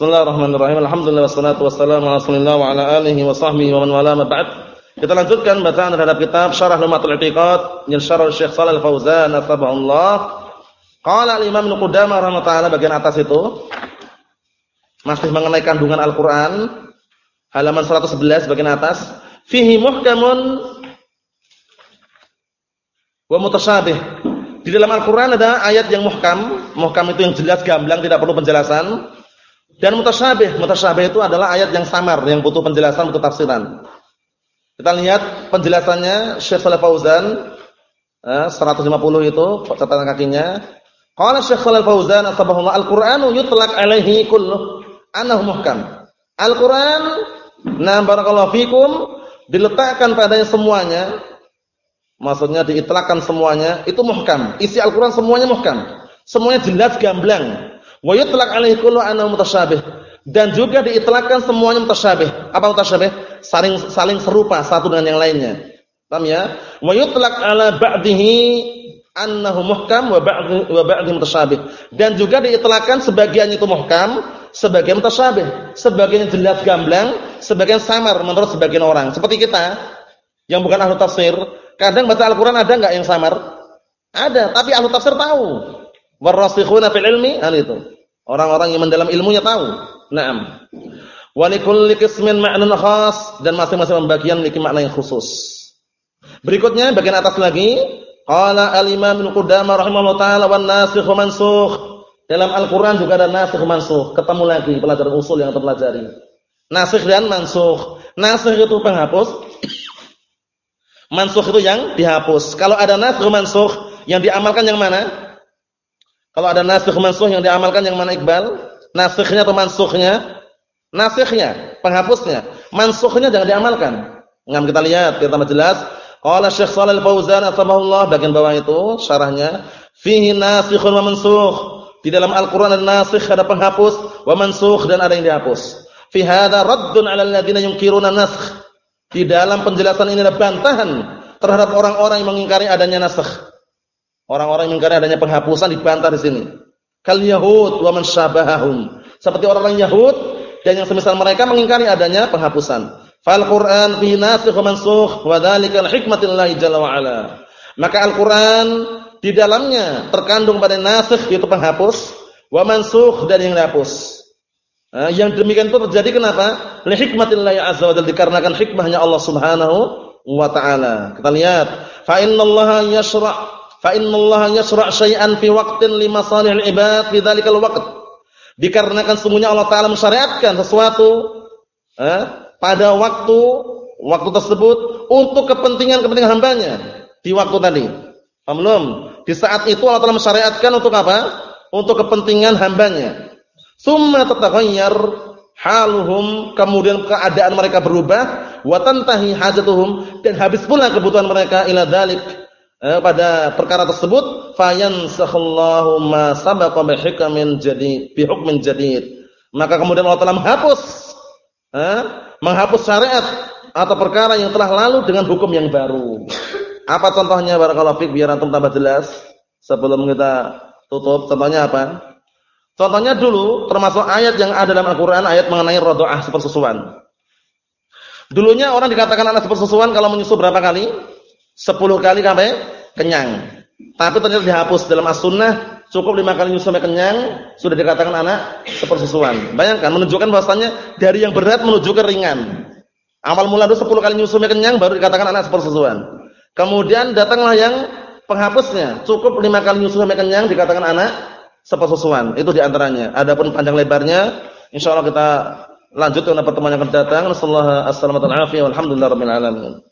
Bismillahirrahmanirrahim. Alhamdulillah wassalatu wassalamu ala Rasulillah wa ala alihi wa sahbihi wa man wala ma ba'd. Kita lanjutkan bacaan terhadap kitab Syarah Lumatul I'tiqad yang syarah Syekh Shalal Fauzan Allah. Qala al-Imam Ibnu Qudamah rahimahullah bagian atas itu masih mengenai kandungan Al-Qur'an halaman 111 bagian atas fihi muhkamun wa mutasyabih. Di dalam Al-Qur'an ada ayat yang muhkam, muhkam itu yang jelas gamblang tidak perlu penjelasan dan mutasyabih, mutasyabih itu adalah ayat yang samar, yang butuh penjelasan, butuh tafsiran. Kita lihat penjelasannya Syekh Shalal Fauzan eh, 150 itu catatan kakinya. Qala Syekh Shalal Fauzan asbahullah al-Qur'anu yutlaq alaihi kullu annahu muhkam. Al-Qur'an na barakallahu fikum diletakkan padanya semuanya maksudnya diitlakkan semuanya itu muhkam. Isi Al-Qur'an semuanya muhkam. Semuanya jelas gamblang. Wa yutlaq alaihi kullu annahu mutasyabih. Dan juga diitlakkan semuanya mutasyabih. Apa mutasyabih? Saling saling serupa satu dengan yang lainnya. Paham ya? Wa yutlaq ala ba'dihi annahu muhkam wa ba'dhi wa ba'dhi mutasyabih. Dan juga diitlakkan sebagian itu muhkam, sebagian mutasyabih. Sebagian jelas gamblang, sebagian samar menurut sebagian orang. Seperti kita yang bukan ahli tafsir, kadang baca Al-Qur'an ada enggak yang samar? Ada, tapi ahli tafsir tahu. Warasikhuna fil ilmi, hal itu. Orang-orang yang mendalam ilmunya tahu. Naam. Wa likulli qismin ma'nan khas dan masing-masing pembagian memiliki makna yang khusus. Berikutnya bagian atas lagi, qala al-Imam Ibnu Qudamah rahimahullah taala wan nasikh mansukh. Dalam Al-Qur'an juga ada nasikh mansukh. Ketemu lagi pelajaran usul yang terpelajari. Nasikh dan mansukh. Nasikh itu penghapus. mansukh itu yang dihapus. Kalau ada nasikh mansukh, yang diamalkan yang mana? Kalau ada nasikh mansukh yang diamalkan yang mana Iqbal? Nasikhnya atau mansukhnya? Nasikhnya, penghapusnya. Mansukhnya jangan diamalkan. Ngam kita lihat, kita tambah jelas. Qala Syekh Shalal Fauzan atsamahullah bagian bawah itu syarahnya, fihi nasikhun wa mansukh. Di dalam Al-Qur'an ada nasikh, ada penghapus, wa mansukh dan ada yang dihapus. Fi hadza raddun 'ala alladziina yunkiruna nasikh. Di dalam penjelasan ini ada bantahan terhadap orang-orang yang mengingkari adanya nasikh. Orang-orang yang mengingkari adanya penghapusan dibantah di sini. Kal Yahud wa man syabahahum. Seperti orang-orang Yahud dan yang semisal mereka mengingkari adanya penghapusan. Fal Qur'an fi nasikh wa mansukh wa dzalika hikmatillahi jalla wa ala. Maka Al-Qur'an di dalamnya terkandung pada nasikh yaitu penghapus, wa mansukh dan yang dihapus. Nah, yang demikian itu terjadi kenapa? Li hikmatillahi azza wa jalla dikarenakan hikmahnya Allah Subhanahu wa taala. Kita lihat, fa innallaha yashra' fa innallaha yasra' syai'an fi waqtin li masalihil ibad fi dzalikal waqt. Dikarenakan sungguhnya Allah taala mensyariatkan sesuatu eh, pada waktu waktu tersebut untuk kepentingan-kepentingan hambanya di waktu tadi. Paham belum? Di saat itu Allah taala mensyariatkan untuk apa? Untuk kepentingan hambanya. Summa tataghayyar haluhum kemudian keadaan mereka berubah wa tantahi hajatuhum dan habis pula kebutuhan mereka ila dzalik eh, pada perkara tersebut fayansakhallahu ma sabaqa bi hukmin jadid bi hukmin jadid. Maka kemudian Allah telah menghapus eh, menghapus syariat atau perkara yang telah lalu dengan hukum yang baru. Apa contohnya? Barakallahu fik biar antum tambah jelas sebelum kita tutup. Contohnya apa? Contohnya dulu termasuk ayat yang ada dalam Al-Qur'an ayat mengenai radha'ah sepersusuan. Dulunya orang dikatakan anak sepersusuan kalau menyusu berapa kali Sepuluh kali sampai kenyang. Tapi ternyata dihapus dalam as-sunnah cukup lima kali nyusu sampai kenyang sudah dikatakan anak sepersusuan. Bayangkan menunjukkan bahwasanya dari yang berat menuju ke ringan. Amal mula itu sepuluh kali nyusu sampai kenyang baru dikatakan anak sepersusuan. Kemudian datanglah yang penghapusnya cukup lima kali nyusu sampai kenyang dikatakan anak sepersusuan. Itu di antaranya. Adapun panjang lebarnya insyaallah kita lanjut pada pertemuan yang akan datang. Alhamdulillah rabbil alamin.